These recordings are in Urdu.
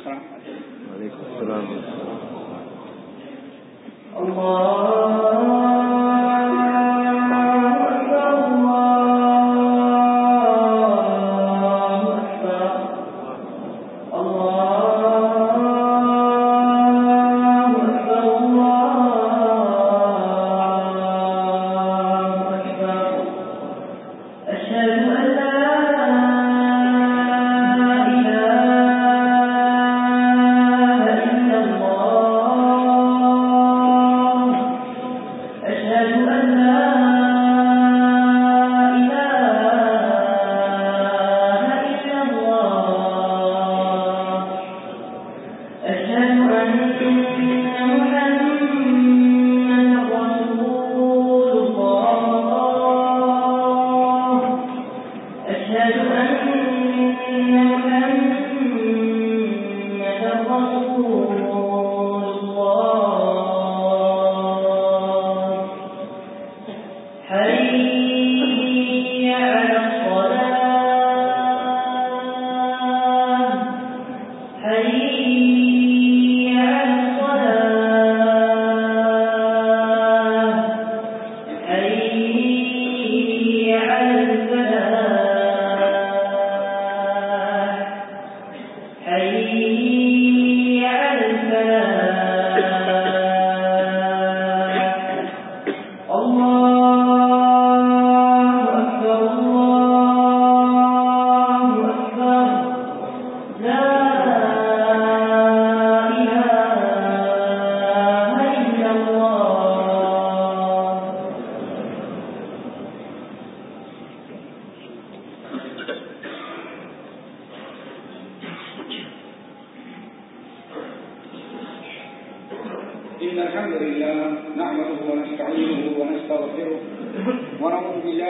وعلیکم السلام اللہ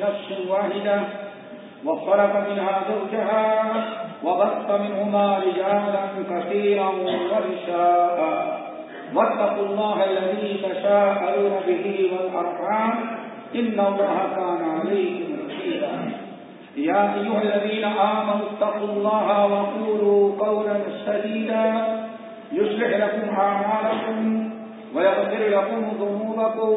نفس واحدة وخلق منها زوجها وبط منهما رجالا كثيرا ورساء واتقوا الله الذي تشاءلون به والأرحام إن الله كان عليكم رسيلا يا أيها الذين آمنوا اتقوا الله وقولوا قولا سديدا. يسلح لكم عمالكم ويغفر لكم ظنوبكم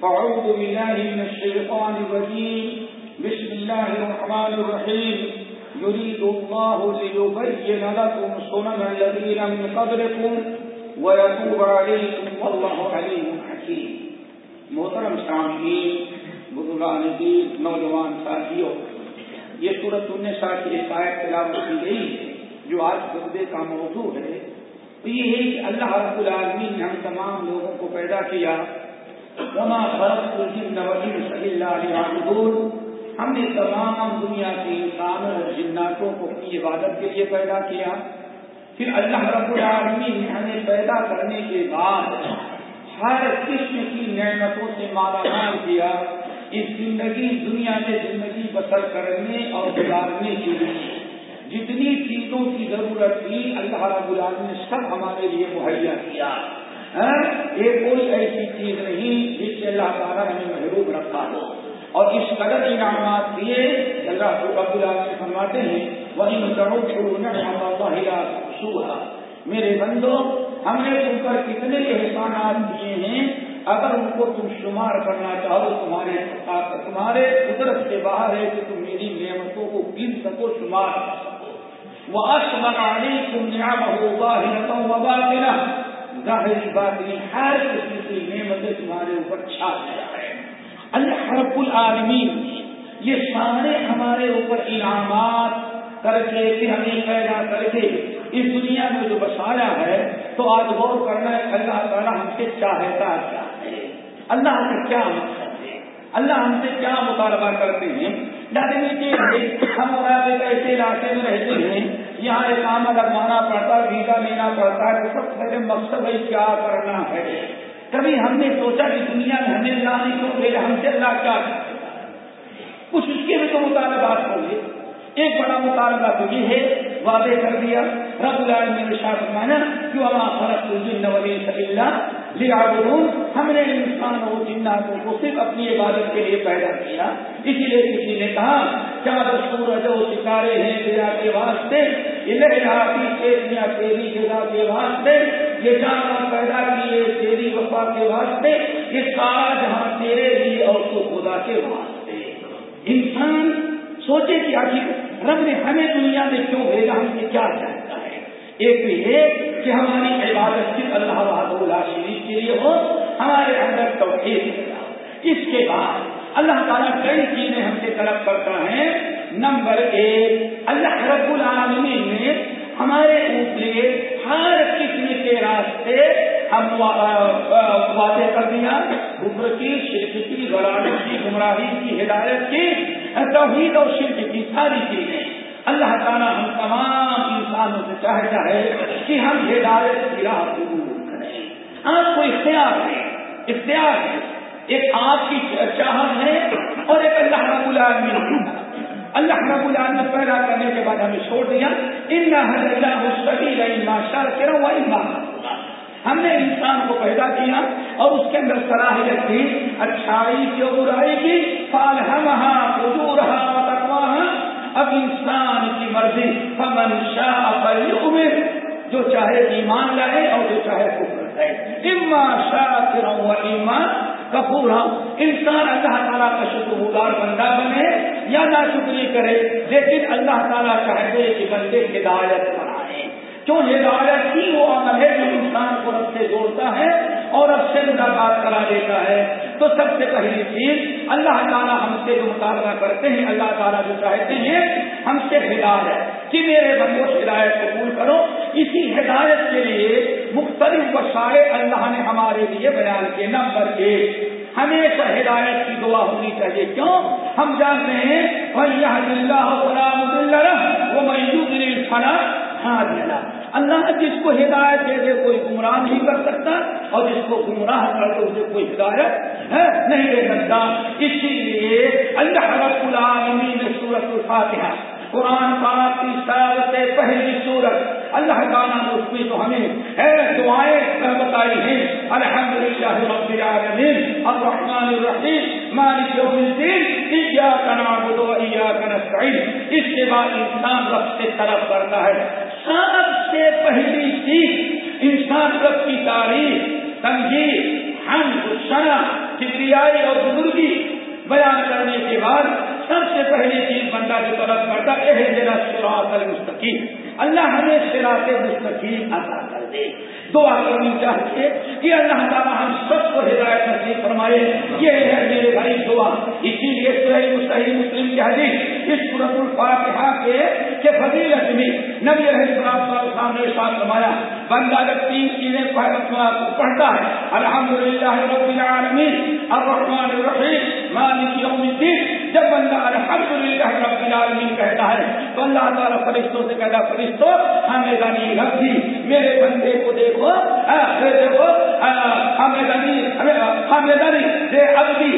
فاعوذ بالله من الشيطان الرجيم. بسم الله الرحمن الرحيم. يريد الله ليبين لكم سنن الذين من قبلكم ويتوب عليكم والله عليم حكيم. محترم سامعین بزرگان دین، نوجوان ساتھیوں، یہ صورت النساء کی حکایت آیت تلاوت کی گئی ہے، جو آج خطبے کا موضوع ہے۔ تو یہ ہے کہ اللہ رب العالمین نے ہم تمام لوگوں کو پیدا کیا وما فرق الجن والانس الا ليعبدون۔ ہم نے تمام دنیا کے انسان اور جناتوں کو اپنی عبادت کے لیے پیدا کیا۔ پھر اللہ رب العالمین نے ہمیں پیدا کرنے کے بعد ہر قسم کی نعمتوں سے مالا مال کیا اس زندگی، دنیا میں زندگی بسر کرنے اور گزارنے کے لیے۔ جتنی چیزوں کی ضرورت تھی، اللہ رب العالمین نے سب ہمارے لیے مہیا کیا۔ یہ کوئی ایسی چیز نہیں جس سے اللہ تعالیٰ نے محروم رکھا ہو اور اس قدر انعامات دیے اللہ رب سے فرماتے ہیں وہی مدروں شروع نہ صبح میرے بندو، ہم نے تم پر کتنے احسانات دیے ہیں۔ اگر ان کو تم شمار کرنا چاہو، تمہارے تمہارے قدرت سے باہر ہے کہ تم میری نعمتوں کو گن سکو، شمار کر سکو۔ وہ اشمکانی تم نیا ہوگا ہی رقم ظاہری باطنی ہر قسم کی نعمتیں تمہارے اوپر چھا گیا ہے۔ اللہ رب العالمین یہ سارے ہمارے اوپر انعامات کر کے پھر ہمیں پیدا کر کے اس دنیا میں جو بسایا ہے، تو آج غور کرنا ہے، اللہ تعالیٰ ہم سے چاہتا کیا ہے؟ اللہ کا کیا مقصد ہے؟ اللہ ہم سے کیا مطالبہ کرتے ہیں؟ جی، ہم اور ایک ایسے علاقے میں رہتے ہیں یہاں ایک کام لگوانا پڑتا ہے ویزا لینا پڑتا ہے سب میرے مقصد ہے کیا کرنا ہے؟ کبھی ہم نے سوچا کہ دنیا میں ہمیں اللہ نہیں کیوں ہم سے اللہ کیا کچھ اس کے بھی تو مطالبات ہوں گے۔ ایک بڑا مطالبہ تو یہ ہے، واضح کر دیا، رب العالمین نے شاہ فرمایا کہ وما خلق الجن والانس ليعبدون، ہم نے انسان اور جناتوں کو صرف اپنی عبادت کے لیے پیدا کیا۔ اسی لیے کسی نے کہا، کیا مطلب سورج و ستارے ہیں دیا کے واسطے؟ الہی تیری جگہ کے واسطے۔ یہ جانور پیدا کیے، تیری وفا کے واسطے۔ یہ سارا جہاں تیرے لیے اور تو خدا کے واسطے۔ انسان سوچے کہ آخر رب نے ہمیں دنیا میں کیوں بھیجا؟ ہم سے کیا چاہتا ہے؟ ایک یہ کہ ہماری عبادت صرف اللہ اللہ شریف کے لیے ہو، ہمارے اندر توحید اس کے بعد اللہ تعالیٰ کئی چیزیں ہم سے طلب کرتا ہے۔ نمبر ایک، اللہ رب العالمین نے ہمارے اوپر ہر قسم کے راستے ہم واضح کر دیا۔ گبر کی، شرک کی غرالت کی، گمراہی کی، ہدایت کی، توحید اور شرک کی ساری چیزیں۔ اللہ تعالیٰ ہم تمام انسانوں سے چاہتا ہے کہ ہم ہدایت کی راہ قبول کریں۔ آپ کو اختیار ہے اختیار ہے۔ ایک آپ کی چاہت ہے اور ایک اللہ رب العالمین اللہ رب العالمین پیدا کرنے کے بعد ہمیں چھوڑ دیا۔ ان ماشاء اللہ ہم نے انسان کو پیدا کیا اور اس کے اندر صلاحیت کی اچھائی کی برائی کی۔ فال ہم اب انسان کی مرضی فمن شاہ جو چاہے ایمان لائے اور جو چاہے کفر ہے اما شاہ ایمان کپور انسان اللہ تعالیٰ کا شکر گزار بندہ بنے یا نہ شکری کرے، لیکن اللہ تعالیٰ چاہتے کہ بندے ہدایت بنائے کیوں ہدایت ہی وہ عمل ہے جو انسان کو رب سے جوڑتا ہے اور رب سے ملاقات کرا دیتا ہے۔ تو سب سے پہلی چیز، اللہ تعالیٰ ہم سے جو مطالبہ کرتے ہیں، اللہ تعالیٰ جو چاہتے ہیں، ہم سے ہدایت کہ میرے بندوں، ہدایت قبول کرو۔ اسی ہدایت کے لیے مختلف وسائل اللہ نے ہمارے لیے بیان کیے۔ نمبر ایک، ہمیشہ ہدایت کی دعا ہونی چاہیے۔ کیوں؟ ہم جانتے ہیں بھائی وہ میوز فنا اللہ جس کو ہدایت دے دے کوئی گمراہ نہیں کر سکتا اور جس کو گمراہ کر دے اسے کوئی ہدایت نہیں دے سکتا۔ اسی لیے اللہ رب العالمین سورت الفاتحہ، قرآن پاک کی سال سے پہلی صورت اللہ تعالیٰ نے اس میں تو ہمیں اے دعائیں بتائی ہیں۔ الحمد للہ رب العالمین، الرحمن الرحیم، مالک یوم الدین، ایاک نعبد و ایاک نستعین۔ اس کے بعد انسان رب سے طرف کرتا ہے۔ سب سے پہلی چیز انسان رب کی تاریخ تنظیم ہم شنا فکریائی اور بزرگی بیان کرنے کے بعد سب سے پہلی چیز بندہ جو طرف کرتا ہے میرا سراط المستقیم۔ اللہ ہمیں سراط مستقیم عطا کر دے۔ دعا کرنی چاہیے کہ اللہ تعالیٰ ہم سب کو ہدایت نصیب فرمائے۔ یہ ہے میرے بھائی دعا۔ اسی لیے صحیح مستحی مسلم کی حدیث اس صورت الفاتحہ کے فضیلت میں نبی رحم صاحب نے ساتھ فرمایا بندہ جب تین چیزیں پڑھتا ہے الحمد للہ رب العالمین، الرحمن الرحیم، مالک یوم الدین، جب بندہ الحمد للہ رب العالمین کہتا ہے، تو اللہ تعالیٰ فرشتوں سے کہتا فرشتوں ہمیں غنی رکھی، میرے بندے کو دیکھو ہاں، دیکھو ہاں، ہمیں غنی ہمیں غنی دے ابھی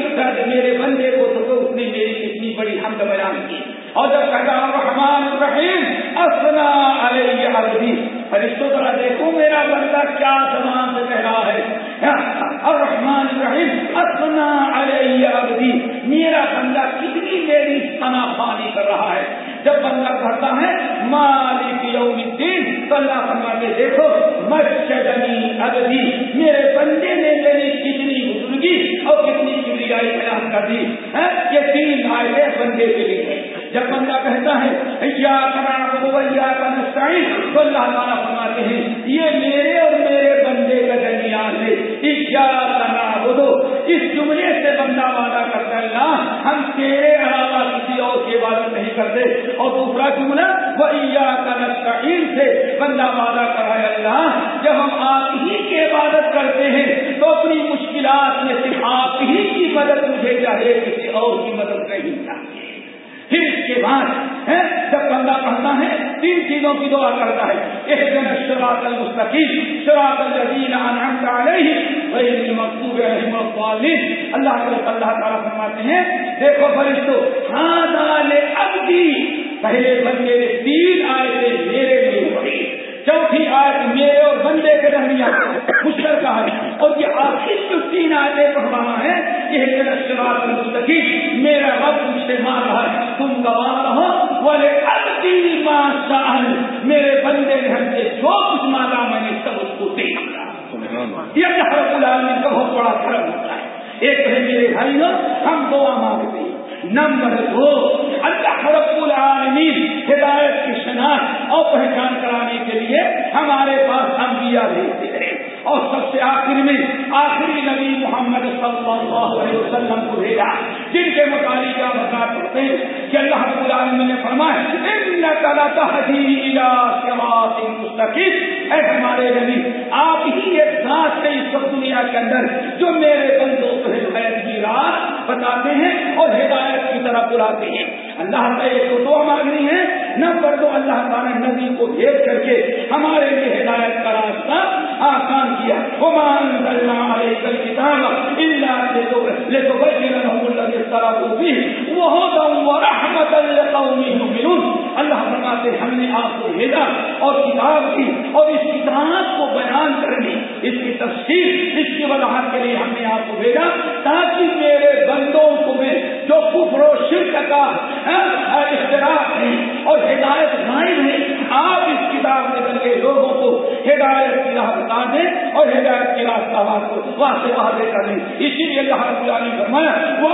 میرے بندے کو تو اس نے میری کتنی بڑی حمد بیان کی۔ اور جب کہتا الرحمن الرحیم اسنا علیہ عبدی فرشتوں ذرا دیکھو میرا بندہ کیا زمان سے کہہ رہا ہے؟ الرحمن الرحیم اسنا علیہ عبدی، میرا بندہ کتنی میری سنا پانی کر رہا ہے؟ جب بندہ کرتا ہے، مالک یوم الدین تو اللہ فرماتے دیکھو مسجدنی ابدی میرے بندے نے میری کتنی بزرگی اور کتنی کبریائی بیان کر دی ہاں، یہ تین آئے بندے کے لیے جب بندہ کہتا ہے یا تو اللہ تعالیٰ فرماتے ہیں، یہ میرے اور میرے بندے کا کرنا بدو اس جملے سے بندہ وعدہ کرتا اللہ ہم تیرے علاوہ کسی اور کی عبادت نہیں کرتے۔ اور دوسرا جملہ، وہ نسین سے بندہ وعدہ کرا اللہ، جب ہم آپ ہی کی عبادت کرتے ہیں، تو اپنی مشکلات میں صرف آپ ہی کی مدد مجھے چاہیے، کسی اور کی مدد نہیں چاہیے۔ کے بعد جب بندہ پڑھتا ہے، تین چیزوں کی دعا کرتا ہے۔ ایک دن شراط المستقیم شراط الجین علیہ وہی مقبوب رحم اللہ اللہ تعالیٰ فرماتے ہیں، دیکھو فرشتو ہاں اب بھی پہلے بندے نے تین آئے تھے میرے لیے پڑھی۔ چوتھی آج میرے اور بندے کے درمیان مشترکہ ہے۔ اور یہ آخر جو تین آئے پڑھ رہا ہے یہ مستقیم میرا رب مجھ سے مار رہا ہے۔ میرے بندے نے ہم سے جو کچھ مانگا میں نے سب اس کو دے یہ اللہ العالمین کا بہت بڑا فرق ہوتا ہے۔ ایک ہے میرے بھائی ہم دعا مانگتے ہیں۔ نمبر دو اللہ رب العالمین ہدایت کی شناخت اور پہچان کرانے کے لیے ہمارے پاس انبیاء بھیجتے ہیں۔ اور سب سے آخر میں آخری نبی محمد صلی اللہ علیہ وسلم کو بھیجا۔ جن کے متعلق آپ بتا کرتے ہیں کہ اللہ رب العالمین نے فرمایا ان کا مستقیم اے ہمارے نبی، آپ ہی ایک ذات سے اس وقت دنیا کے اندر جو میرے بندوں کو ہدایت کی راہ بتاتے ہیں اور ہدایت کی طرف بلاتے ہیں۔ اللہ کا ایک تو دعا مانگنی ہے، نہ نمبر دو اللہ تعالیٰ نبی کو بھیج کر کے ہمارے لیے ہدایت کا راستہ آسان کیا۔ عمان اللہ علیہ کتاب اللہ لے تو بچ اللہ فرماتے ہم نے آپ کو بھیجا اور کتاب کی اور اس کتاب کو بیان کرنے اس کی تفصیل اس کی وضاحت کے لیے ہم نے آپ کو بھیجا تاکہ میرے بندوں کو میں، جو کفر و شرک کا اشتراک ہے اور ہدایت غائب ہے آپ اس کتاب کے لوگوں کو ہدایت کی راہ بتا دیں اور ہدایت کی راستہ کو وہاں واضح کر دیں۔ اسی لیے اللہ رب العالمین فرمایا وہ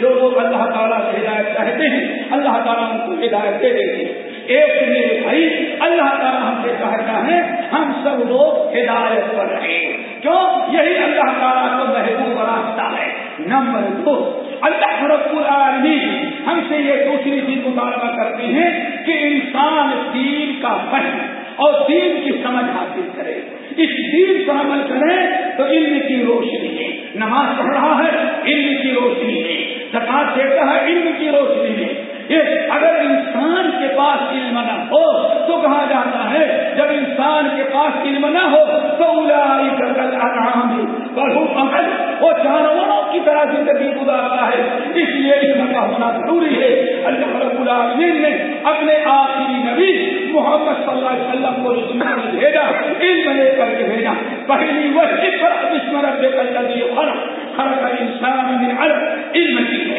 جو لوگ اللہ تعالیٰ سے ہدایت چاہتے ہیں، اللہ تعالیٰ ان کو ہدایت دے دیتے ہیں۔ ایک میرے بھائی، اللہ تعالیٰ ہم سے کہتا ہے، ہم سب لوگ ہدایت پر رہے کیوں؟ یہی اللہ تعالیٰ کو محبوب راستہ ہے۔ نمبر دو اللہ رب العالمین ہم سے یہ دوسری چیز مطالبہ کرتے ہیں کہ انسان دین کا فہم اور دین کی سمجھ حاصل کرے۔ اس دین پر عمل کرے تو علم کی روشنی ہے۔ نماز پڑھ رہا ہے، علم کی روشنی ہے۔ زکات دیتا ہے، علم کی روشنی ہے۔ اگر انسان کے پاس علم نہ ہو تو کہا جاتا ہے؟ جب انسان کے پاس علم نہ ہو تو آرام بہت عمل وہ جانوروں کی طرح زندگی گزارتا ہے۔ اس لیے علم کا ہونا ضروری ہے۔ اللہ رب العالمین نے اپنے آخری نبی محمد صلی اللہ علیہ وسلم کو دنیا میں بھیجا علم لے کر کے بھیجا۔ پہلی وقت وہ اسمرت دے کر خرق خرق انسان من علم علم کی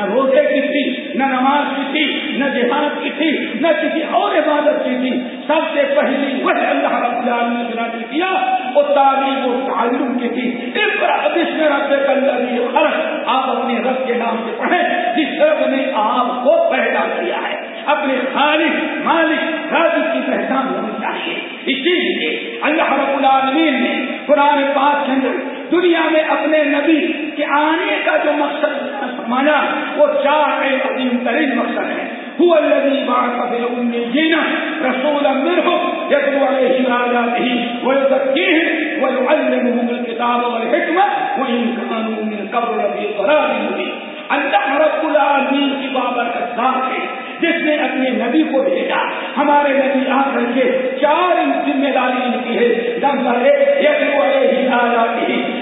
نہ روزے کی تھی، نہ نماز کی تھی، نہ جہاد کی تھی، نہ کسی اور عبادت کی تھی۔ سب سے پہلی وہ اللہ رب العالمین نے کیا، وہ تعلیم و تعلم کی تھی۔ اس میں رب اللہ خرچ آپ اپنے رب کے نام سے پڑھیں، جس رب نے آپ کو پیدا کیا ہے۔ اپنے خالق، مالک رب کی پہچان ہونی چاہیے۔ اسی لیے اللہ رب العالمین نے قرآن پاک کے اندر دنیا میں اپنے نبی کے آنے کا جو مقصد مانا، وہ چار عظیم ترین مقصد ہے هو الذي بعث في الأميين رسولا منهم يتلو عليهم آياته ويزكيهم ويعلمهم الكتاب والحكمة وإن كانوا من قبل في ضلال مبين اللہ رب العالمین کی بابرکت ذات ہے جس نے اپنے نبی کو بھیجا، ہمارے نبی آ کر کے چار ذمہ داری ان کی ہے۔ نمبر ایک ایک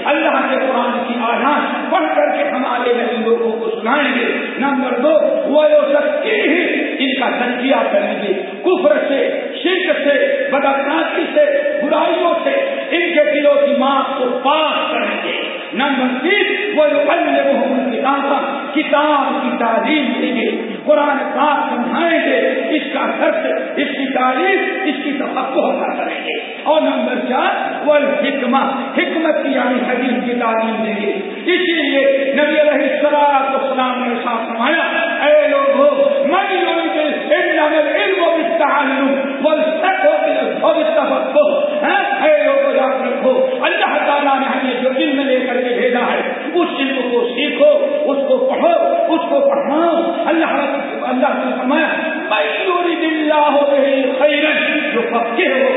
اللہ کے قرآن کی آیات پڑھ کر کے ہمارے نبی لوگوں کو سنائیں گے۔ نمبر دو وہ سکتے ہی ان کا تنقیہ کریں گے۔ کفر سے، شرک سے بدعناسی سے، برائیوں سے ان کے دلوں کی ماں کو پاس کریں گے۔ نمبر تین وہ کتاب کتاب کی تعلیم دیں گے، قرآن پاک سمجھائیں گے، اس کا خرچ اس کی تعلیم، اس کی توقع ادا کریں گے۔ اور نمبر چار وہ حکمت حکمت کی یعنی حدیث کی تعلیم دیں گے۔ اسی لیے نبی علیہ السلام اسلام نے ساتھ فرمایا، اے لوگ میں ہاں؟ اللہ تعالیٰ نے ہمیں جو علم لے کر کے بھیجا ہے اس علم کو سیکھو، اس کو پڑھو، اس کو پڑھاؤ۔ اللہ اللہ نے فرمایا جو پکے ہو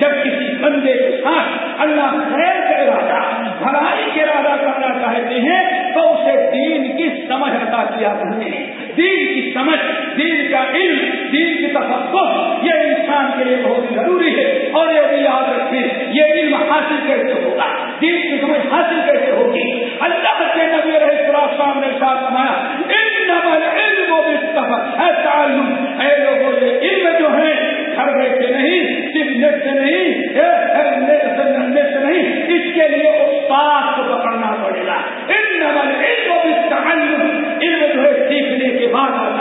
جب کسی بندے کے ساتھ اللہ خیر کا ارادہ، بھلائی کے ارادہ کرنا چاہتے ہیں، تو اسے دین کی سمجھ ادا کیا کرنے دین کی سمجھ دین کا علم، دین کی تفقف یہ انسان کے لیے بہت ضروری ہے اور یہ بھی یاد رکھیں، یہ علم حاصل کیسے ہوگا؟ دین کی سمجھ حاصل کیسے ہوگی؟ اللہ کے نبی رہے شام نے ساتھ سمایا علم ہے تعلم، اے لوگوں یہ علم جو ہے، گھر بیٹھے نہیں، صرف نیٹ سے نہیں نیٹ سے نہیں اس کے لیے استاد کو پکڑنا پڑے گا۔ علم علم جو ہے، سیکھنے کے بعد آتا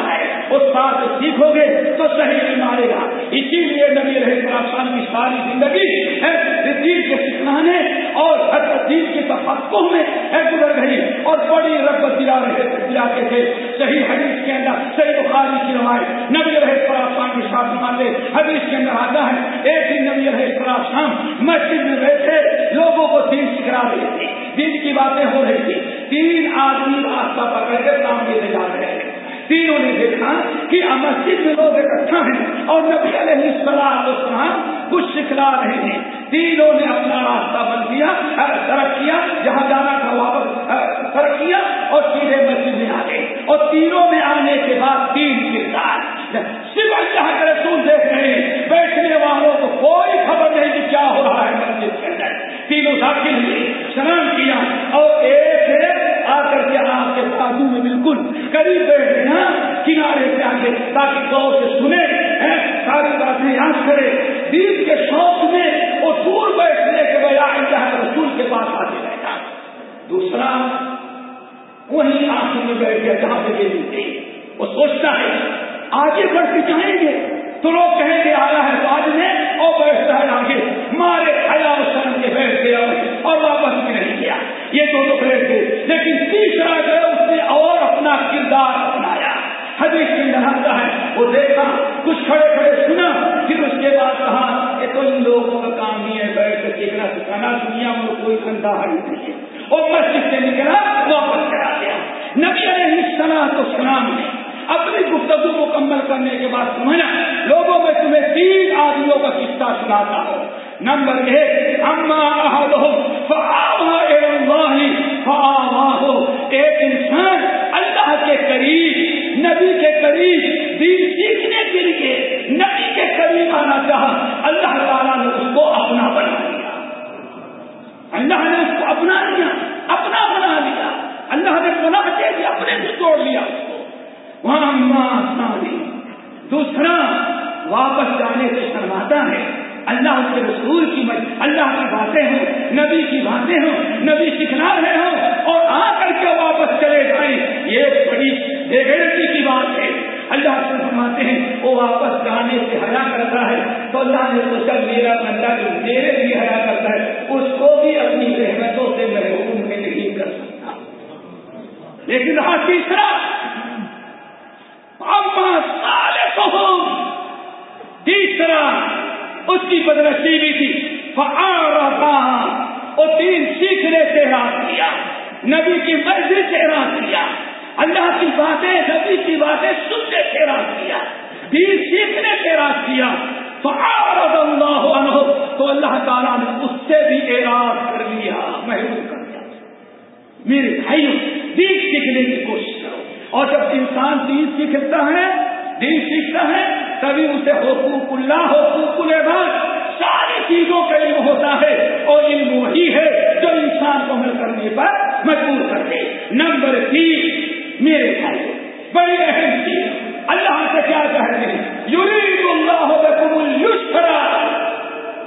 استاد سے سیکھو گے تو صحیح علم آئے گا۔ اسی لیے نبی رہے کی ساری زندگی ہے دین کے سکھلانے اور دین کی تفقوں میں ہے گزر گئی اور بڑی رغبت دلا رہے دلاتے تھے۔ صحیح حدیث کے اندر، صحیح بخاری کی روایت۔ نبی رہے خراسان کی ساتھ مانتے حدیث کے اندر آتا ہے، ایک دن نبی رہے خراسان مسجد میں بیٹھے، لوگوں کو دین سکھلا رہے تھے۔ دین کی باتیں ہو رہی تھی۔ تین آدمی راستہ پکڑ کے سامنے لے جا رہے ہیں تینوں نے دیکھا کہ مسجد میں لوگ اکٹھا ہیں اور نبی علیہ السلام اسلام کچھ سکھلا رہے ہیں۔ تینوں نے اپنا راستہ بن کیا سڑک کیا، جہاں جانا تھا واپس سڑک کیا اور سیدھے مسجد میں آ گئے اور تینوں میں آنے کے بعد تین کردار صرف اللہ کے رسول دیکھ رہے ہیں، بیٹھنے والوں کو کوئی خبر نہیں کہ کیا ہو رہا ہے مسجد کے اندر۔ تینوں داخل ہوئے سلام کیا اور ایک بالکل قریب بیٹھ نا کنارے پہ آ کے تاکہ گو سے سنے ساری باتیں یاد کرے۔ دین کے شوق میں وہ دور بیٹھنے کے بجائے چاہے رسول کے پاس آتے بیٹھا دوسرا وہی آنکھوں میں بیٹھ گیا جہاں پہ وہ سوچتا ہے، آگے بڑھ کے جائیں گے۔ تو لوگ کہیں گے آیا ہے بعد میں اور بیٹھتا ہے آگے۔ مارے حیا شرم کے بیٹھ گیا اور واپس بھی نہیں کیا۔ یہ دو لوگ بیٹھ گئے لیکن تیسرا جو اس نے اور اپنا کردار اپنایا۔ حدیث کے اندر ہے، وہ دیکھا، کچھ کھڑے کھڑے سنا۔ پھر اس کے بعد کہا کہ تو ان لوگوں کا کام ہی ہے، بیٹھ کر سیکھنا سکھانا، دنیا میں کوئی اندھا ہی نہیں۔ ہے اور مسجد سے نکلا، واپس کرا گیا۔ نبی علیہ السلام تو سلام نے اپنی گفتگو مکمل کرنے کے بعد سمجھنا لوگوں میں تمہیں تین آدمیوں کا قصہ سناتا ہو نمبر ایک، اما ہو ایک انسان، اللہ کے قریب، نبی کے قریب، دین سیکھنے کے لیے نبی کے قریب آنا چاہا۔ اللہ تعالیٰ نے اس کو اپنا بنا لیا اللہ نے اس کو اپنا لیا اپنا بنا لیا اللہ نے بنا کے بھی اپنے سے توڑ لیا۔ دوسرا واپس جانے سے شرماتا ہے۔ اللہ کے رسول کی مجھ اللہ کی باتیں ہوں، نبی کی باتیں ہوں، نبی سکھلا رہے ہوں اور آ کر کے واپس چلے جائیں، یہ بڑی بےغیرتی کی بات ہے۔ اللہ سے فرماتے ہیں، وہ واپس جانے سے حیا کرتا ہے۔ تو اللہ نے سوچا، میرا بندہ جو میرے لیے حیا کرتا ہے، اس کو بھی اپنی رحمتوں سے محروم میں نہیں کر سکتا۔ لیکن رہا تیسرا تیسرا اس کی بدنسیبی تھی وہ دین سیکھنے سے رات کیا، نبی کی مرضی سے رات کیا، اللہ کی باتیں، نبی کی باتیں سننے سے رات کیا دین سیکھنے سے رات کیا اللہ عنہ۔ تو اللہ تعالیٰ نے اس سے بھی اعراض کر لیا، محروم کر دیا۔ میرے بھائیوں دین سیکھنے کی کوشش اور جب انسان دین سیکھتا ہے، دین سیکھتا ہے، تبھی اسے حقوق اللہ، حقوق العباد، ساری چیزوں کا علم ہوتا ہے۔ اور علم وہی ہے جو انسان کو عمل کرنے پر مجبور کرتے نمبر تین، میرے بھائی، بڑی اہم چیز۔ اللہ سے کیا کہتے ہیں؟ یورید اللہ بکم السرا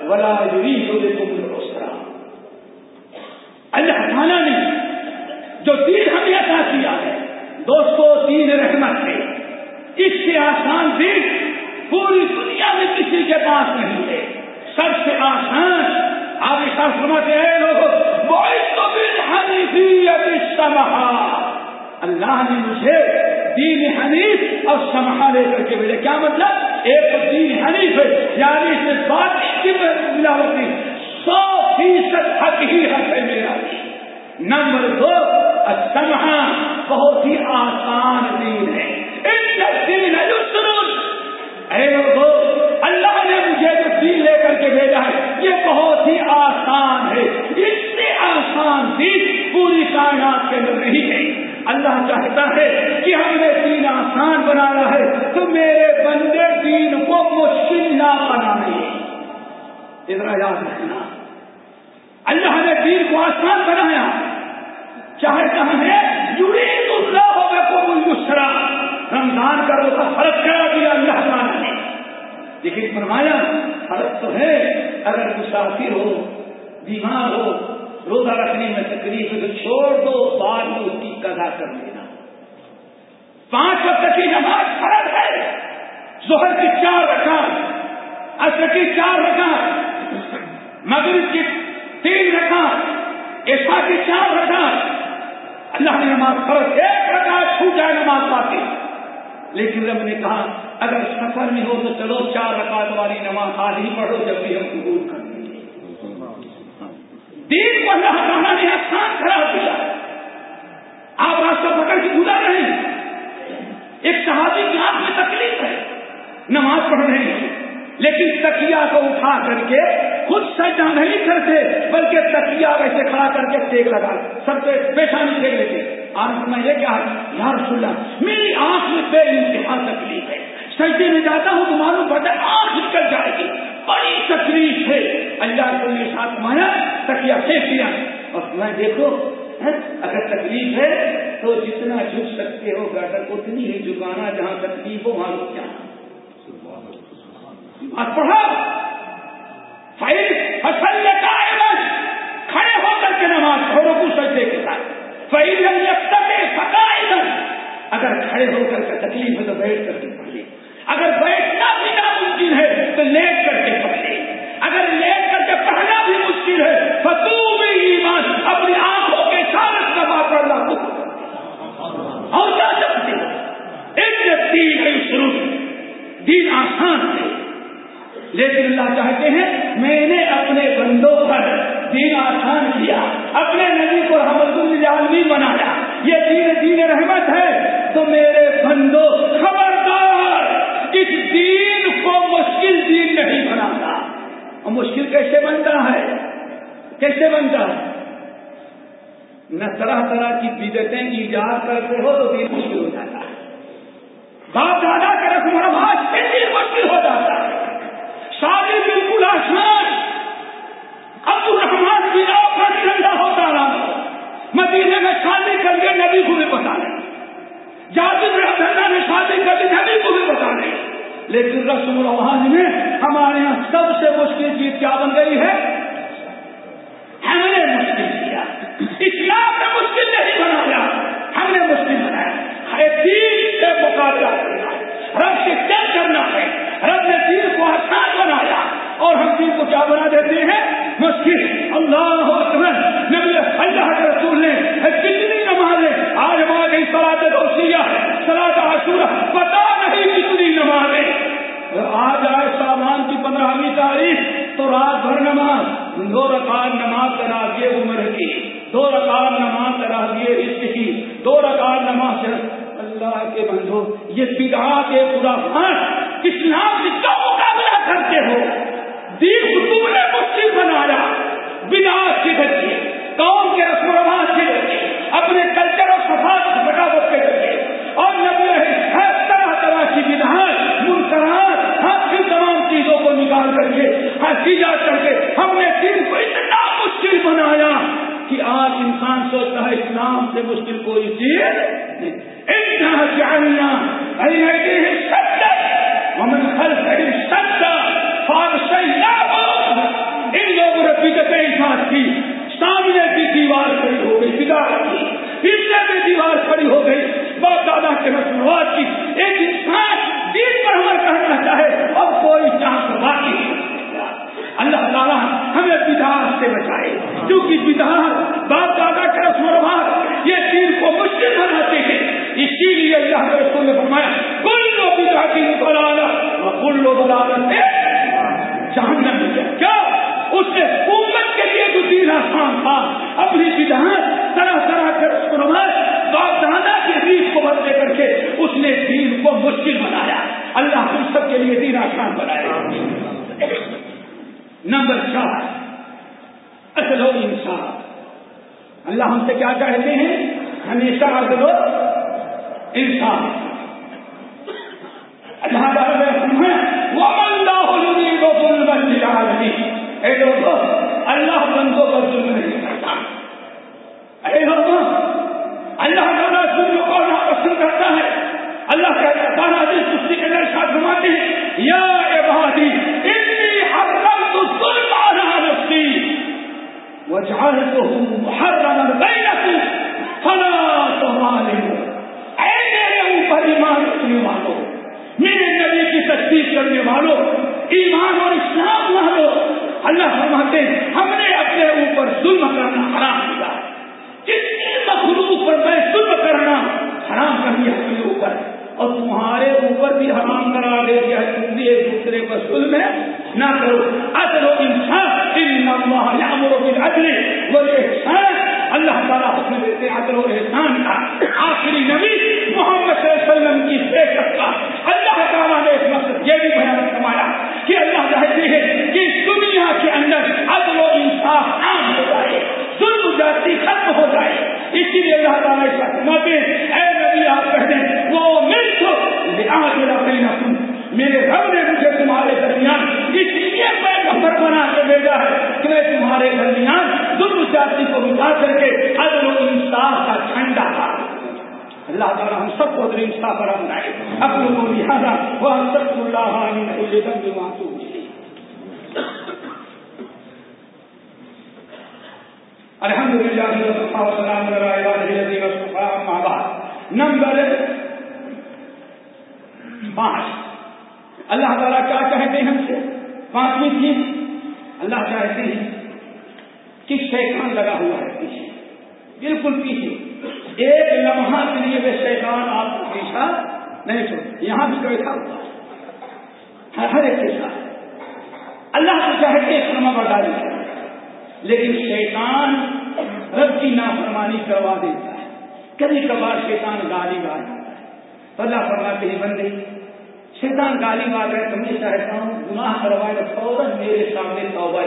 ولا یورید بکم السرا اللہ تعالیٰ نے جو دین ہمیں عطا کیا ہے دوستو دین رحمت ہے۔ اس سے آسان دین پوری دنیا میں کسی کے پاس نہیں ہے۔ سب سے آسان، آپ اس سمجھتے ہیں لوگ اللہ نے مجھے دین حنیف اور سمہا لے کر کے بھیجے کیا مطلب؟ ایک دین حنیف ہے یعنی اس میں بات کی ملاوٹ سو فیصد حق ہی حق ہے میرا۔ نمبر دو سمہا بہت ہی آسان دین ہے۔ دین ہے اے لوگوں اللہ نے مجھے جو دین لے کر کے بھیجا ہے، یہ بہت ہی آسان ہے۔ اس سے آسان دین پوری کائنات کے اندر نہیں ہے۔ اللہ چاہتا ہے کہ ہم نے دین آسان بنایا ہے، تو میرے بندے دین کو مشکل نہ بنائے اتنا یاد رکھنا۔ اللہ نے دین کو آسان بنایا۔ چاہتا ہے جڑی دوسرا ہوگا کو مشرا رمضان کا روزہ فرق کرا دیا اللہ تعالیٰ نے لیکن فرمایا فرق تو ہے، اگر مسافر ہو، بیمار ہو، روزہ رکھنے میں تکلیف تو چھوڑ دو، بعد میں اس کی قضا کر لینا۔ پانچ وقت کی نماز فرق ہے۔ زہر کی چار رکھا اصر کی چار رکھا مغرب کی تین رکھا ایسا کی چار رکھا اللہ نے نماز فرض ایک رکھا چھوٹ جائے نماز پاتی لیکن رب نے کہا، اگر سفر میں ہو تو چلو، چار رکعت والی نماز آج ہی پڑھو جب بھی ہم قبول کر لیں۔ گے دین کو اللہ تعالیٰ نے آسان خراب دیا۔ آپ راستہ پکڑ کے گزار رہے ہیں۔ ایک صحابی کی آنکھ میں تکلیف ہے۔ نماز پڑھ رہے ہیں۔ لیکن تکیا کو اٹھا کر کے خود سجا نہیں کرتے، بلکہ تکیا ویسے کھڑا کر کے ٹیک لگا سب سے پیشانی ٹیک لیتے۔ آنکھ میں یہ کیا ہے یار سلا میری آنکھ میں بے انتہا تکلیف ہے۔ سجدے میں جاتا ہوں تو معلوم پڑتا ہے آنکھ نکل جائے گی۔ بڑی تکلیف ہے۔ اللہ کو میرے ساتھ مایا تکیا پھینک دیا۔ اور میں دیکھو ہاں، اگر تکلیف ہے تو جتنا جھک سکتے ہو گردن، اتنی ہی جھکانا جہاں تکلیف ہو، وہاں رک جانا۔ کیا پڑھا فصل کھڑے ہو کر کے نماز پڑھو کو سجدے کے ساتھ۔ اگر کھڑے ہو کر کے تکلیف ہے تو بیٹھ کر کے پڑھ لے اگر بیٹھنا بھی ناممکن ہے تو لیٹ کر کے پڑھ لے اگر لیٹ کر کے پڑھنا بھی مشکل ہے تو تو بھی ایمان، اپنی آنکھوں کے ساتھ دبا پڑنا اور کیا سکتے ہو ایک دین ہے شروع۔ دین آسان ہے۔ لیکن اللہ چاہتے ہیں میں نے اپنے بندوں پر دین آسان کیا، اپنے نبی کو رحمت العالمی بنایا۔ یہ دین دین رحمت ہے۔ تو میرے بندوں خبردار، اس دین کو مشکل دین نہیں بناتا اور مشکل کیسے بنتا ہے؟ کیسے بنتا ہے؟ نہ طرح طرح کی بدتیں ایجاد کرتے ہو تو دین مشکل ہو جاتا ہے۔ باپ دادا کا رسم و رواج سے دین مشکل ہو جاتا ہے۔ شادی بالکل آسان عبد الرحمان بھی آپ کا ٹھنڈا ہوتا رہا۔ مدینے میں شادی کر کے نبی کو بھی بتا رہے جاتی رحمدہ نے شادی کر کے نبی کو بھی بتا رہے لیکن رسم الرحمان میں ہمارے یہاں سب سے مشکل چیز کیا بن گئی ہے؟ ہم نے مشکل کیا۔ اسلام نے مشکل نہیں بنایا۔ ہم نے مشکل بنایا۔ ہر دین سے مقابلہ کرنا رب سے کیا کرنا ہے۔ اور ہم دین کو کیا بنا دیتے ہیں؟ مشکل اللہ اکبر۔ نبی اللہ کے رسول نے کتنی نمازیں، آج ہم آ گئی سلاد روسیا سلاد آسورا پتا نہیں کتنی نمازیں۔ آج آئے سامان کی پندرہویں تاریخ، تو رات بھر نماز، دو رکعت نماز کرا دیے عمر کی، دو رکعت نماز کرا دیے رشت کی، دو رکعت نماز اللہ کے بندو، یہ بگا کے پورا خان اسلام سے مقابلہ کرتے ہو؟ دین تم نے مشکل بنایا بنا سے بچے قوم کے رسم و رواج سے بچے اپنے کلچر اور سفاظ بغاوت کے بچے اور نبی ہر طرح طرح کی بدھان منکرات، ہر کی تمام چیزوں کو نکال کر کے ہر چیز کر کے ہم نے دین کو اتنا مشکل بنایا کہ آج انسان سوچتا ہے اسلام سے مشکل کوئی چیز اتنا جاننا ومن خلف سچا فارش بدتیں کی سامنے کی دیوار کھڑی ہو گئی بگاڑ کی پیچھے میں دیوار کھڑی ہو گئی۔ باپ دادا کے رسموات کی، ایک انسان دین پر عمل کرنا چاہے، اب کوئی چانس باقی اللہ تعالیٰ ہمیں بدار سے بچائے، کیونکہ بدار باپ دادا کے رسم و رواج، یہ دین کو مشکل بناتے ہیں۔ اسی لیے اللہ کے رسول نے فرمایا، کل لو بدا بلانا کل لو بلانا جہنم اس نے امت کے لیے جو دین آسان تھا، اپنی بدہان طرح طرح کے رسم و رواج باپ دادا کے ریت کو بدلے کر کے اس نے دین کو مشکل بنایا۔ اللہ ہم سب کے لیے دین آسان بنائے۔ نمبر چار، اصل و انصاف۔ اللہ ہم سے کیا کہتے ہیں؟ ہمیشہ اصل و انصاف اللہ وہ اے لوگوں اللہ بندوں پر ظلم نہیں کرتا۔ اے لوگوں اللہ تعالیٰ ظلم کو نہ پسند کرتا ہے؟ اللہ کا تعالیٰ سستی کے اندر ساتھ گھماتے ہیں۔ یا عبادی اتنی حرم تو ظلم آ رہا رستی وہ جہاز تو محرم بینکم فلا تظالموا۔ اے میرے اوپر ایمان رکھنے والوں میرے نبی کی تصدیق کرنے والوں ایمان اور اسلام والوں اللہ فرماتے ہیں، ہم نے اپنے اوپر ظلم کرنا حرام کیا جس کی مخلوق پر میں ظلم کرنا حرام کر دیا اپنے اوپر۔ اور تمہارے اوپر بھی حرام کرا دے دیا تم بھی ایک دوسرے پر ظلم ہے۔ نہ کرو۔ اصل و انسان ادلے وہ احسان اللہ تعالیٰ حکم دیتے عدل و احسان کا۔ آخری نبی محمد صلی اللہ علیہ وسلم کی بے کا۔ اللہ تعالیٰ نے اس وقت یہ بھی بیان فرمایا کہ اللہ چاہتے ہیں کہ ظلم جاتی ختم ہو جائے۔ اسی لیے اللہ تعالیٰ اس وقت اے نبی آپ کہتے ہیں وہ مل تو میرے رب نے مجھے تمہارے درمیان اس لیے میں گھر بنا کے بھیجا ہے کہ میں تمہارے درمیان ظلم جاتی کو بتا کر کے عدل و انصاف کا جھنڈا تھا اللہ تعالیٰ ہم سب کو دل انصاف پر بنائے اپنے کو لہٰذا وہ ہم سب کو اللہ الحمد للہ نمبر پانچ. اللہ تعالیٰ کیا کہتے ہیں ہم سے؟ پانچویں چیز. اللہ چاہتے ہیں کہ شیطان لگا ہوا ہے پیچھے. بالکل پیچھے. ایک لمحہ کے لیے وہ شیطان آپ کو پیچھا نہیں چھوڑ یہاں بھی بیٹھا ہوا ہے. ہر ایک کے ساتھ. اللہ کو چاہتے ایک لمحہ بتا دیا لیکن شیطان رب کی نافرمانی کروا دیتا ہے۔ کبھی کبھار شیطان گالی گا جاتا ہے۔ تو اللہ فرماتے ہیں، بندے، شیطان گالی مار رہے تو میں چاہتا ہوں گناہ کروائے فوراً میرے سامنے توبہ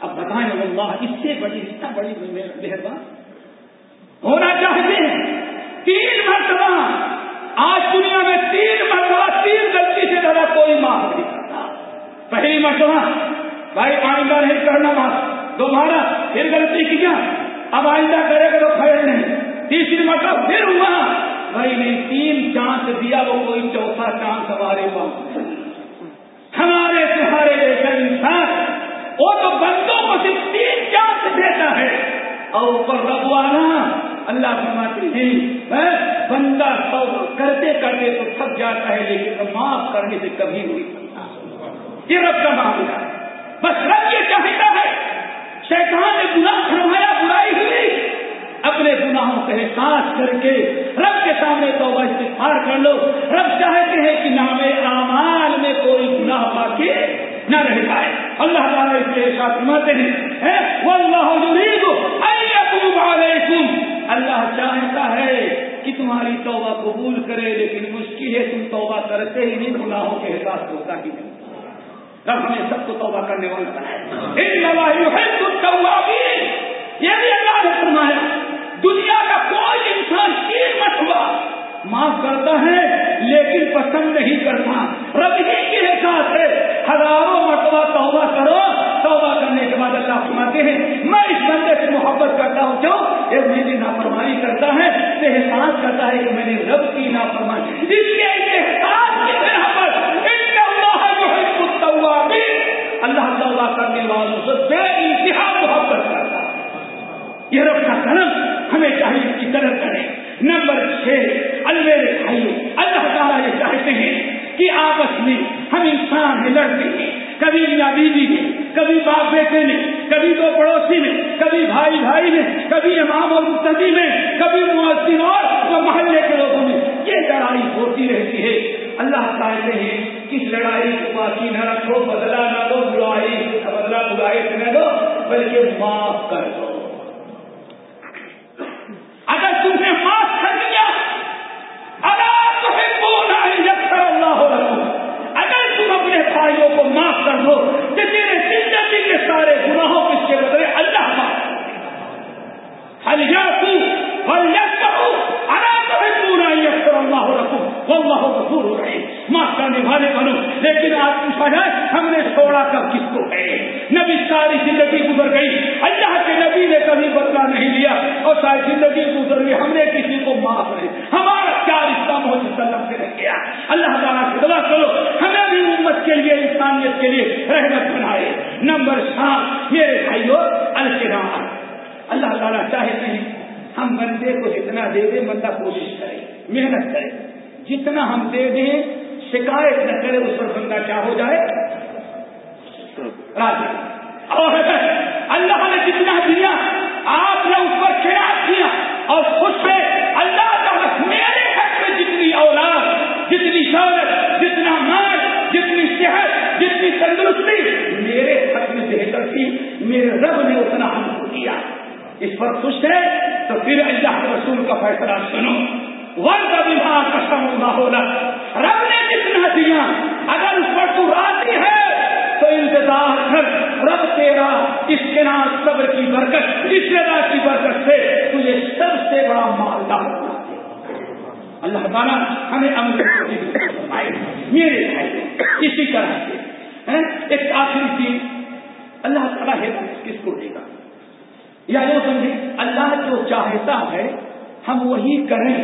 اب بتائیں، اللہ، اس سے بڑی اتنا بڑی مہربان ہونا چاہتے ہیں۔ تین مرتبہ۔ آج دنیا میں تین مرتبہ تین غلطی سے زیادہ کوئی معاف نہیں کرتا۔ پہلی مرتبہ بھائی آئندہ نہیں کرنا معاف دوبارہ پھر غلطی کیا اب آئندہ کرے گا تو خیر نہیں۔ تیسری مرتبہ پھر ہوا۔ بھائی نے تین چانس دیا، وہ کوئی چوتھا چانس ہمارے پاس ہمارے تمہارے جیسا انسان، وہ تو بندوں کو صرف تین چانس دیتا ہے۔ اور اوپر ربوانا اللہ فرماتے ہیں بندہ تو کرتے کرتے تو تھک جاتا ہے، لیکن معاف کرنے سے کبھی نہیں سکتا یہ رب کا معاملہ۔ ہے بس رب یہ چاہتا ہے، شیطان نے گناہ فرمایا، برائی ہوئی اپنے گناہوں کا احساس کر کے رب کے سامنے تو استفار کر لو۔ رب چاہتے ہیں کہ نام اعمال میں کوئی گناہ باقی نہ رہ پائے اللہ تعالیٰ اس کے ساتھ ماتے ہیں وہ اللہ چاہتا ہے کہ تمہاری توبہ قبول کرے، لیکن مشکل ہے، تم توبہ کرتے ہی نہیں، گناہوں کے احساس ہوتا ہی نہیں۔ رب ہمیں سب کو توبہ کرنے والا بنائے یہ بھی اللہ نے فرمایا، دنیا کا کوئی انسان تین مت ہوا معاف کرتا ہے، لیکن پسند نہیں کرتا۔ رب ہی کے احساس ہے۔ ہزاروں مرتبہ توبہ کرو۔ توبہ کرنے کے بعد اللہ فرماتے ہیں، میں اس بندے سے محبت کرتا ہوں۔ کیوں یہ میری نافرمانی کرتا ہے احساس کرتا ہے کہ یہ رب کا کرم ہمیں چاہیے اس کی قدر کریں نمبر چھ المیرے بھائی، اللہ تعالیٰ یہ چاہتے ہیں کہ آپس میں ہم انسان میں لڑتے ہیں، کبھی میاں بیوی میں کبھی باپ بیٹے میں کبھی دو پڑوسی میں کبھی بھائی بھائی میں کبھی امام اور مستدی میں کبھی مؤذن اور محلے کے لوگوں میں۔ یہ لڑائی ہوتی رہتی ہے۔ اللہ چاہتے ہیں کس لڑائی کو باقی نہ رکھو بدلا نہ دو برائی بدلا برائی نہ دو، بلکہ معاف کر دو اگر تم نے معاف کر دیا اگر تمہیں بھائیوں کو معاف کر دو کہ تیرے زندگی کے سارے گناہوں کس کے بدلے اللہ معاف ہل یا تو ہل یا اللہ رکھو اللہ غفور رہے معاف کرنے والے بنو لیکن آج پوچھا جائے ہم نے چھوڑا کب کس کو؟ ہے نبی، ساری زندگی گزر گئی۔ اللہ کے نبی نے کبھی بدلا نہیں لیا اور ساری زندگی گزر گئی۔ ہم نے کسی کو معاف نہیں۔ ہمارا کیا رشتہ محمد وسلم سے رہ گیا۔ اللہ تعالیٰ سے دعا کرو۔ ہمیں بھی امت کے لیے، انسانیت کے لیے رحمت بنائے۔ نمبر سات، میرے بھائیو الکرام اللہ تعالیٰ چاہتے ہیں ہم بندے کو جتنا دے دیں، بندہ کوشش کرے، محنت کرے۔ جتنا ہم دے دیں، شکایت نہ کرے، اس پر بندہ کیا ہو جائے؟ اور اللہ نے جتنا دیا، آپ نے اس پر خلاف کیا۔ اور خوش ہے اللہ تعالیٰ میرے حق میں جتنی اولاد، جتنی شہرت جتنا مال، جتنی صحت، جتنی تندرستی میرے حق میں بہتر تھی، میرے رب نے اتنا ہم کو دیا۔ اس پر خوش ہے تو پھر اللہ کے رسول کا فیصلہ سنو۔ ورد کا قسم ہونا رب نے جتنا دیا، اگر اس پر تو راضی ہے انتظار کر، رب تیرا اس کے نام صبر کی برکت، اس کی برکت سے تجھے سب سے بڑا مالدار اللہ تعالیٰ ہمیں امن میرے بھائی، اسی طرح سے ایک آخری چیز، اللہ تعالیٰ ہے کس کو دے گا؟ یا جو سمجھے، اللہ جو چاہتا ہے، ہم وہی کریں۔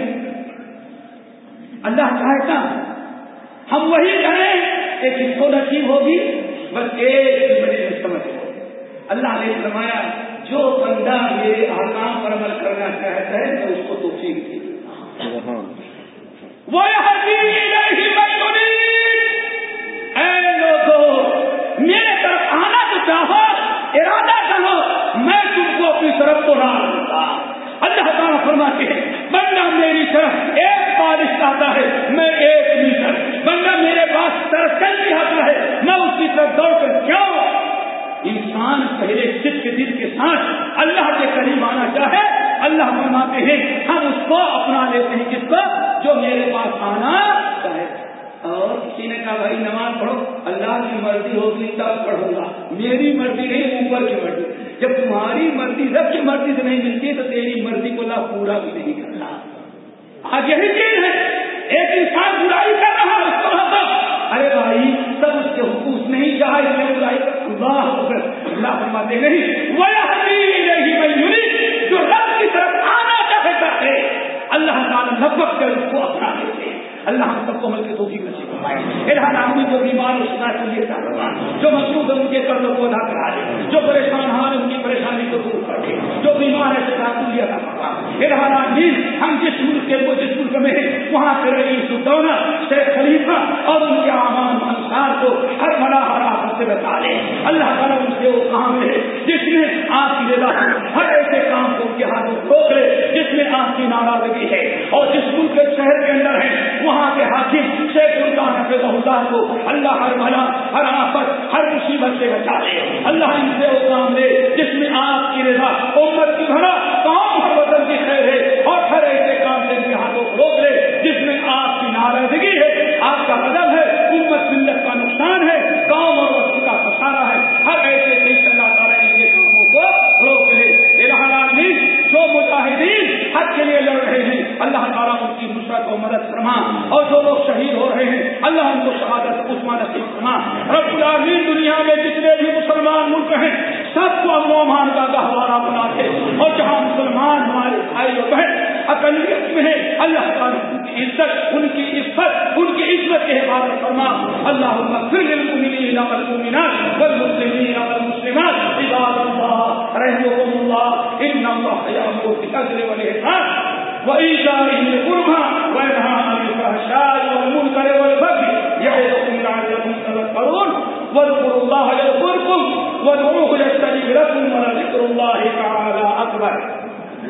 اللہ چاہتا ہے، ہم وہی کریں، ایک اس کو نصیب ہوگی۔ بس ایک بڑے سمجھ اللہ نے فرمایا جو بندہ میرے احکام پر عمل کرنا چاہتا ہے تو اس کو توفیق دی وہ میرے طرف آنا تو چاہو ارادہ کرو میں تم کو اپنی طرف کو راہ دوں۔ اللہ تعالیٰ فرماتے ہیں بندہ میری طرف ایک بارش آتا ہے میں ایک میٹر بندہ میرے پاس ترکل بھی آتا ہے، میں اس کی طرف دوڑ کر کیوں انسان پہلے سکھ دل کے ساتھ اللہ کے قریب آنا چاہے، اللہ فرماتے ہیں، ہم اس کو اپنا لیتے ہیں۔ کس کو؟ جو میرے پاس آنا چاہے۔ اور کسی نے کہا، بھائی نماز پڑھو، اللہ کی مرضی ہوگی تب پڑھوں گا۔ میری مرضی نہیں، اوپر کی مرضی۔ جب تمہاری مرضی، رب کی مرضی سے نہیں ملتی، تو تیری مرضی کو اللہ پورا بھی نہیں کرتا۔ آج یہی چیز ہے۔ ایک انسان برائی کر رہا ارے بھائی، سب اس کے حقوق نہیں چاہا اس نے برائی اللہ اللہ فرماتے نہیں وہ نہیں جو رب کی طرف آنا چاہتا ہے اللہ تعالیٰ نبک کر اس کو اپنا۔ دے اللہ ہم سب کو مل کے توفیق نصیب فرمائے۔ ارحان آدمی جو بیمار اس کا چلیے جو مصروف ہے ان کے قرضوں کو ادا کرا دے۔ جو پریشان ہاں ان کی پریشانی کو دور کر دے۔ جو بیمار ہے سکھا تلیے ادا کرا ارحان آدمی ہم جس ملک کے وہ جس ملک میں ہیں، وہاں سے رئیس الدولہ شیخ خلیفہ اور ان کے عوام انسار کو ہر بڑا ہر آفت سے بتا لے۔ اللہ تعالیٰ ان سے وہ کام ہے، جس میں آپ کی رضا ہر ایسے کام کو ان کے ہاتھوں روک لے، جس میں آپ کی ناراضگی ہے۔ اور جس ملک کے شہر کے اندر ہے وہاں وہاں کے حاکم شیخ اللہ حفظ اللہ کو اللہ ہر بھلا، ہر آفت، ہر مصیبت سے بچا لے۔ اللہ ان سے وہ کام دے جس میں آپ کی رضا، امت کی بھلا کام ہر وطن کی خیر ہے۔ اور ہر ایسے کام سے کے ہاتھوں کو روک لے جس میں آپ کی ناراضگی ہے، آپ کا مدد ہے مدد فرما اور جو لوگ شہید ہو رہے ہیں، اللہ ان کو شہادت عثمان نصیب فرما۔ رب العالمین دنیا میں جتنے بھی مسلمان ملک ہیں، سب کو امن کا گہوارہ بنا دے۔ اور جہاں مسلمان ہمارے بھائی اور بہن اقلیت میں ہے اللہ تعالیٰ ان کی عزت، ان کی عزت ان کی عزت کے حفاظت فرما۔ اللہ پھر للمؤمنین والمؤمنات والمسلمین والمسلمات۔ عباد اللہ رحمكم الله ان الله يأمر بالعدل والإحسان وإيتاء ذي القربى۔ وينهى عن الفحشاء والمنكر والبغي يعظكم لعلكم تذكرون واذكروا الله يذكركم وادعوه يستجب لكم ولذكر الله تعالى أكبر